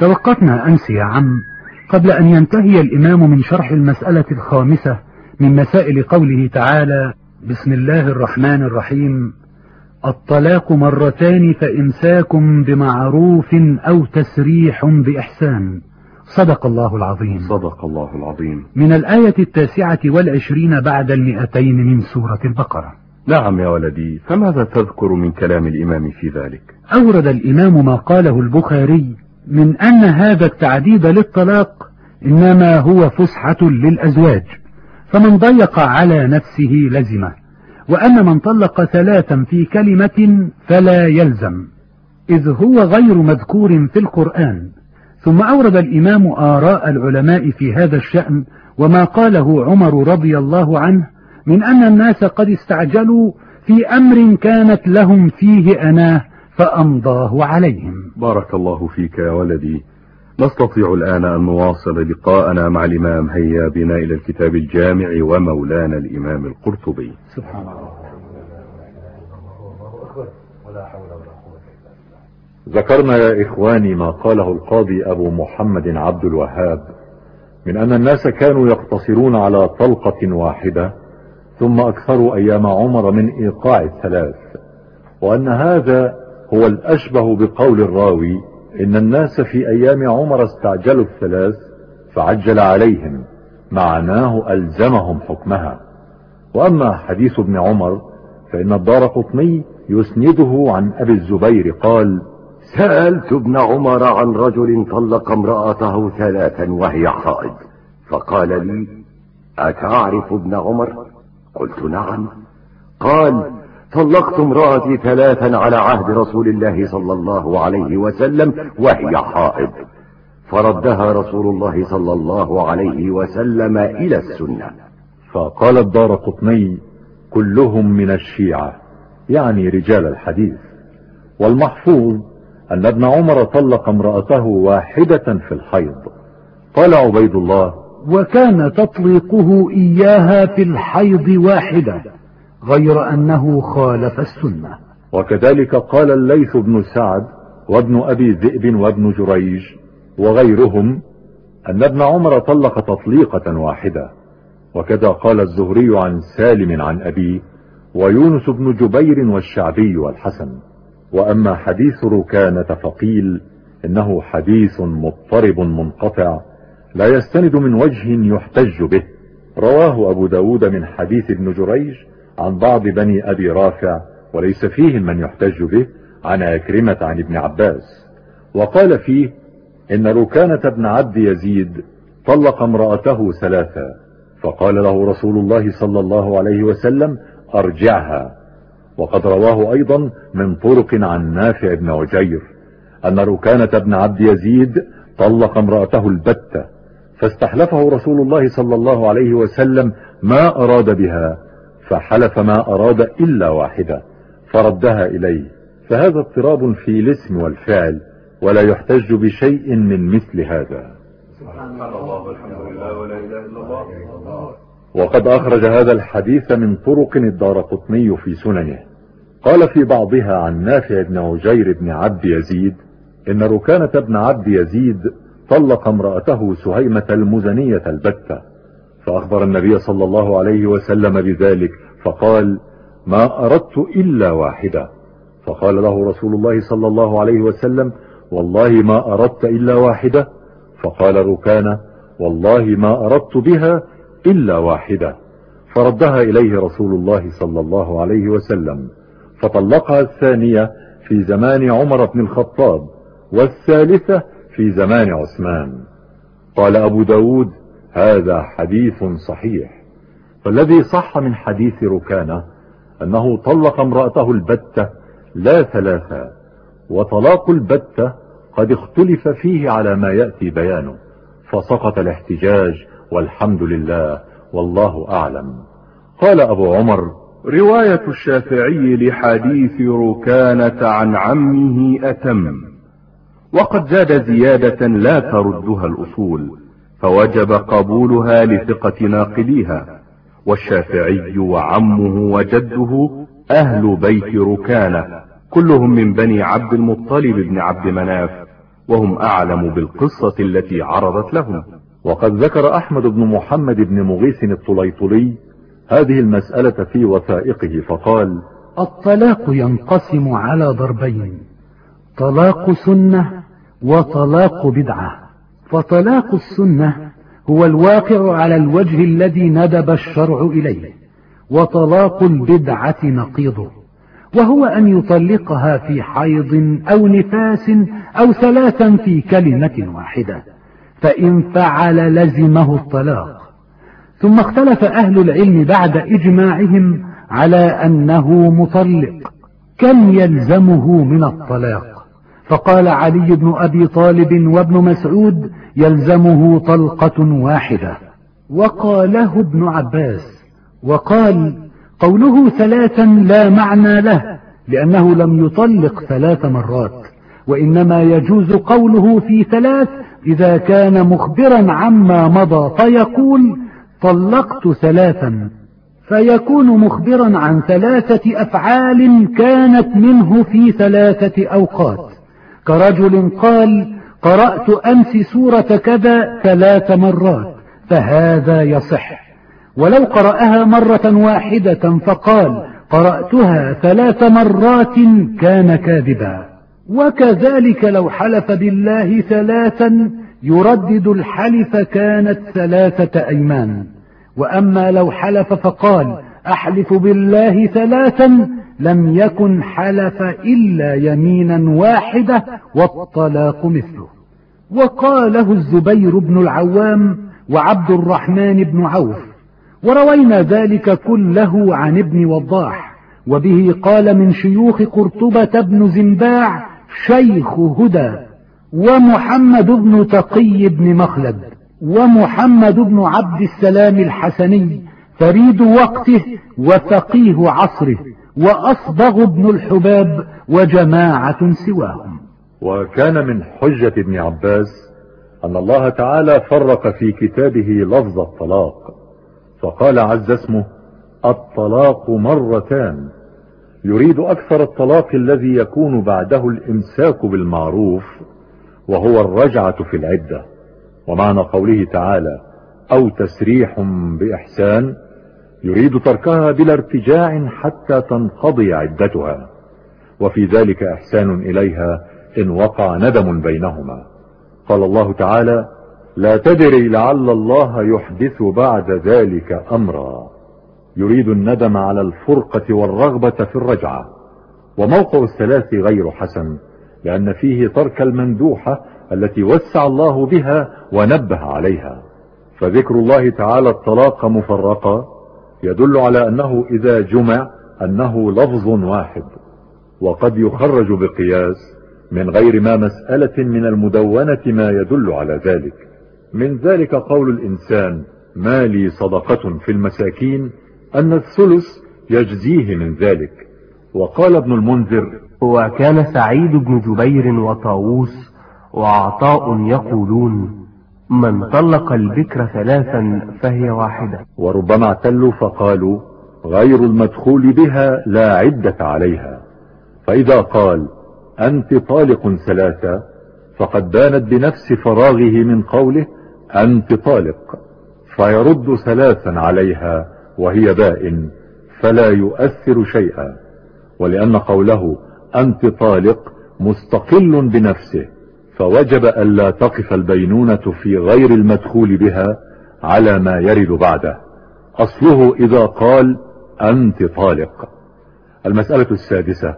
توقفنا أمس يا عم قبل أن ينتهي الإمام من شرح المسألة الخامسة من مسائل قوله تعالى بسم الله الرحمن الرحيم. الطلاق مرتان فإمساكم بمعروف أو تسريح بإحسان. صدق الله العظيم. صدق الله العظيم. من الآية التاسعة والعشرين بعد المئتين من سورة البقرة. نعم يا ولدي فماذا تذكر من كلام الإمام في ذلك؟ أورد الإمام ما قاله البخاري من أن هذا التعديد للطلاق إنما هو فسحة للأزواج فمن ضيق على نفسه لزمة وأن من طلق ثلاثا في كلمة فلا يلزم إذ هو غير مذكور في القرآن. ثم أورد الإمام آراء العلماء في هذا الشأن وما قاله عمر رضي الله عنه من أن الناس قد استعجلوا في أمر كانت لهم فيه أناه فأمضاه عليهم. بارك الله فيك يا ولدي. نستطيع الآن أن نواصل لقاءنا مع الإمام هيا بنا إلى الكتاب الجامع ومولانا الإمام القرطبي. سبحان الله ذكرنا يا إخواني ما قاله القاضي أبو محمد عبد الوهاب من أن الناس كانوا يقتصرون على طلقة واحدة ثم أكثروا أيام عمر من إيقاع الثلاث وأن هذا هو الأشبه بقول الراوي إن الناس في أيام عمر استعجلوا الثلاث فعجل عليهم معناه ألزمهم حكمها. وأما حديث ابن عمر فإن الدار قطني يسنده عن أبي الزبير قال سألت ابن عمر عن رجل طلق امرأته ثلاثا وهي حائض فقال لي أتعرف ابن عمر؟ قلت نعم. قال طلقت امرأتي ثلاثا على عهد رسول الله صلى الله عليه وسلم وهي حائض. فردها رسول الله صلى الله عليه وسلم إلى السنة. فقال الدار قطني كلهم من الشيعة يعني رجال الحديث. والمحفوظ أن ابن عمر طلق امرأته واحدة في الحيض. قال عبيد الله وكان تطليقه إياها في الحيض واحدة. غير أنه خالف السنة. وكذلك قال الليث بن سعد وابن أبي ذئب وابن جريج وغيرهم أن ابن عمر طلق تطليقة واحدة. وكذا قال الزهري عن سالم عن أبيه ويونس بن جبير والشعبي والحسن. وأما حديث ركانة فقيل إنه حديث مضطرب منقطع لا يستند من وجه يحتج به. رواه أبو داود من حديث ابن جريج عن بعض بني أبي رافع وليس فيهم من يحتج به عن أكرمة عن ابن عباس. وقال فيه إن ركانة بن عبد يزيد طلق امرأته ثلاثا فقال له رسول الله صلى الله عليه وسلم أرجعها. وقد رواه أيضا من طرق عن نافع بن عجير أن ركانة بن عبد يزيد طلق امرأته البتة فاستحلفه رسول الله صلى الله عليه وسلم ما أراد بها فحلف ما أراد إلا واحدة فردها إليه. فهذا اضطراب في الاسم والفعل ولا يحتج بشيء من مثل هذا. وقد أخرج هذا الحديث من طرق الدار قطني في سننه. قال في بعضها عن نافع بن عجير بن عبد يزيد إن ركانة بن عبد يزيد طلق امرأته سهيمة المزنية البتة. فأخبر النبي صلى الله عليه وسلم بذلك فقال ما أردت إلا واحدة. فقال له رسول الله صلى الله عليه وسلم والله ما أردت إلا واحدة. فقال ركانة والله ما أردت بها إلا واحدة. فردها إليه رسول الله صلى الله عليه وسلم. فطلقها الثانية في زمان عمر بن الخطاب والثالثة في زمان عثمان. قال أبو داود هذا حديث صحيح. فالذي صح من حديث ركانة أنه طلق امرأته البتة لا ثلاثة وطلاق البتة قد اختلف فيه على ما يأتي بيانه فسقط الاحتجاج والحمد لله والله أعلم. قال أبو عمر رواية الشافعي لحديث ركانة عن عمه أتم وقد زاد زيادة لا تردها الأصول. فوجب قبولها لثقة ناقليها والشافعي وعمه وجده أهل بيت ركانة كلهم من بني عبد المطلب بن عبد مناف وهم أعلم بالقصة التي عرضت لهم. وقد ذكر أحمد بن محمد بن مغيث الطليطلي هذه المسألة في وثائقه فقال الطلاق ينقسم على ضربين طلاق سنة وطلاق بدعة. فطلاق السنة هو الواقع على الوجه الذي ندب الشرع إليه وطلاق البدعة نقيضه وهو أن يطلقها في حيض أو نفاس أو ثلاثا في كلمة واحدة فإن فعل لزمه الطلاق. ثم اختلف أهل العلم بعد إجماعهم على أنه مطلق كم يلزمه من الطلاق؟ فقال علي بن أبي طالب وابن مسعود يلزمه طلقة واحدة. وقاله ابن عباس وقال قوله ثلاثا لا معنى له لأنه لم يطلق ثلاث مرات وإنما يجوز قوله في ثلاث إذا كان مخبرا عما مضى فيقول طلقت ثلاثا فيكون مخبرا عن ثلاثة أفعال كانت منه في ثلاثة أوقات. كرجل قال قرأت أمس سورة كذا ثلاث مرات فهذا يصح. ولو قرأها مرة واحدة فقال قرأتها ثلاث مرات كان كاذبا. وكذلك لو حلف بالله ثلاثا يردد الحلف كانت ثلاثة أيمان. وأما لو حلف فقال أحلف بالله ثلاثا لم يكن حلف إلا يمينا واحدة والطلاق مثله. وقاله الزبير بن العوام وعبد الرحمن بن عوف وروينا ذلك كله عن ابن وضاح وبه قال من شيوخ قرطبة بن زنباع شيخ هدى ومحمد بن تقي بن مخلد ومحمد بن عبد السلام الحسني فريد وقته وفقيه عصره وأصبغ ابن الحباب وجماعة سواهم. وكان من حجة ابن عباس أن الله تعالى فرق في كتابه لفظ الطلاق فقال عز اسمه الطلاق مرتان يريد أكثر الطلاق الذي يكون بعده الإمساك بالمعروف وهو الرجعة في العدة ومعنى قوله تعالى أو تسريح بإحسان يريد تركها بلا ارتجاع حتى تنقضي عدتها. وفي ذلك إحسان إليها إن وقع ندم بينهما. قال الله تعالى لا تدري لعل الله يحدث بعد ذلك أمرا. يريد الندم على الفرقة والرغبة في الرجعة. وموقع الثلاث غير حسن لأن فيه ترك المندوحة التي وسع الله بها ونبه عليها. فذكر الله تعالى الطلاق مفرقا. يدل على أنه إذا جمع أنه لفظ واحد وقد يخرج بقياس من غير ما مسألة من المدونة ما يدل على ذلك. من ذلك قول الإنسان ما لي صدقة في المساكين أن الثلث يجزيه من ذلك. وقال ابن المنذر وكان سعيد بن جبير وطاووس وعطاء يقولون من طلق البكر ثلاثا فهي واحدة. وربما اعتلوا فقالوا غير المدخول بها لا عدة عليها. فإذا قال أنت طالق ثلاثة فقد بانت بنفس فراغه من قوله أنت طالق فيرد ثلاثا عليها وهي بائن فلا يؤثر شيئا. ولأن قوله أنت طالق مستقل بنفسه. فوجب ألا تقف البينونة في غير المدخول بها على ما يرد بعده. أصله إذا قال أنت طالق. المسألة السادسة.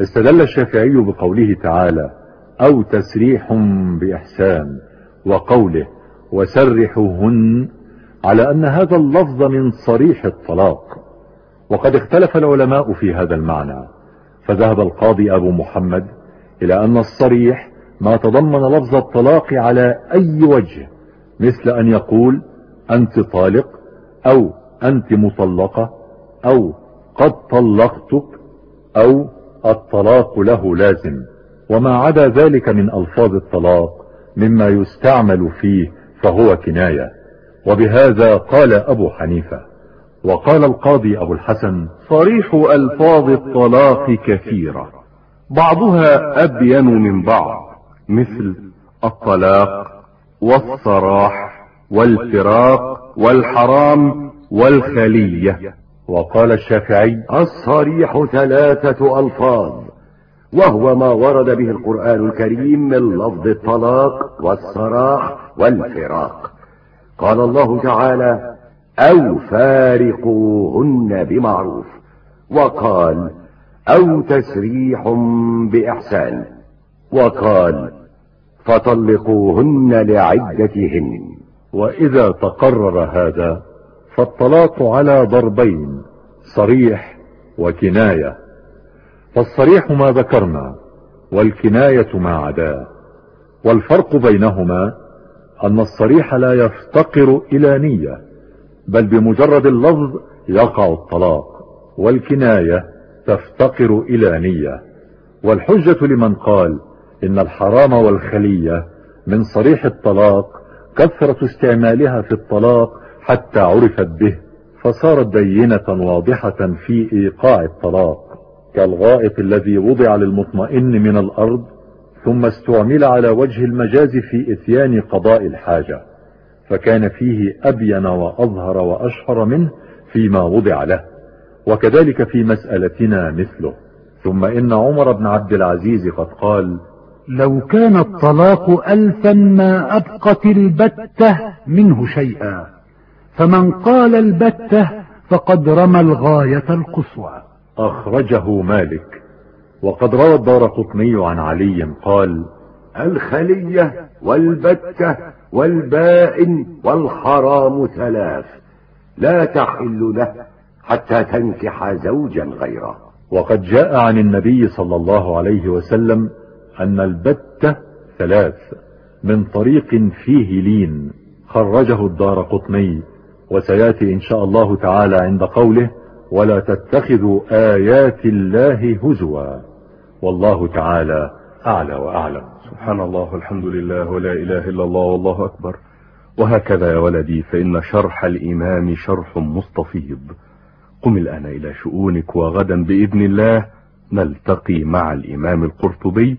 استدل الشافعي بقوله تعالى أو تسريح بإحسان وقوله وسرحوهن على أن هذا اللفظ من صريح الطلاق. وقد اختلف العلماء في هذا المعنى. فذهب القاضي أبو محمد إلى أن الصريح ما تضمن لفظ الطلاق على أي وجه مثل أن يقول أنت طالق أو أنت مطلقة أو قد طلقتك أو الطلاق له لازم. وما عدا ذلك من ألفاظ الطلاق مما يستعمل فيه فهو كناية. وبهذا قال أبو حنيفة. وقال القاضي أبو الحسن صريح ألفاظ الطلاق كثيرة بعضها أبين من بعض. مثل الطلاق والصراح والفراق والحرام والخلية. وقال الشافعي الصريح ثلاثة ألفاظ وهو ما ورد به القرآن الكريم من لفظ الطلاق والصراح والفراق. قال الله تعالى أو فارقوهن بمعروف. وقال أو تسريح بإحسان. وقال فطلقوهن لعدتهن. وإذا تقرر هذا فالطلاق على ضربين صريح وكناية. فالصريح ما ذكرنا والكناية ما عداه والفرق بينهما أن الصريح لا يفتقر إلى نية بل بمجرد اللفظ يقع الطلاق والكناية تفتقر إلى نية. والحجة لمن قال إن الحرام والخلية من صريح الطلاق كثرة استعمالها في الطلاق حتى عرفت به فصارت بينة واضحة في إيقاع الطلاق. كالغائط الذي وضع للمطمئن من الأرض ثم استعمل على وجه المجاز في إتيان قضاء الحاجة. فكان فيه أبين وأظهر وأشهر منه فيما وضع له. وكذلك في مسألتنا مثله. ثم إن عمر بن عبد العزيز قد قال لو كان الطلاق ألفا ما أبقت البتة منه شيئا. فمن قال البتة فقد رمى الغاية القصوى. أخرجه مالك. وقد روى الدار قطني عن علي قال الخلية والبتة والبائن والحرام ثلاث لا تحل له حتى تنكح زوجا غيره. وقد جاء عن النبي صلى الله عليه وسلم أن البتة ثلاث من طريق فيه لين. خرجه الدار قطني وسيأتي إن شاء الله تعالى عند قوله ولا تتخذوا آيات الله هزوا. والله تعالى أعلى وأعلم. سبحان الله الحمد لله ولا إله إلا الله والله أكبر. وهكذا يا ولدي فإن شرح الإمام شرح مستفيض. قم الآن إلى شؤونك وغدا بإذن الله نلتقي مع الإمام القرطبي.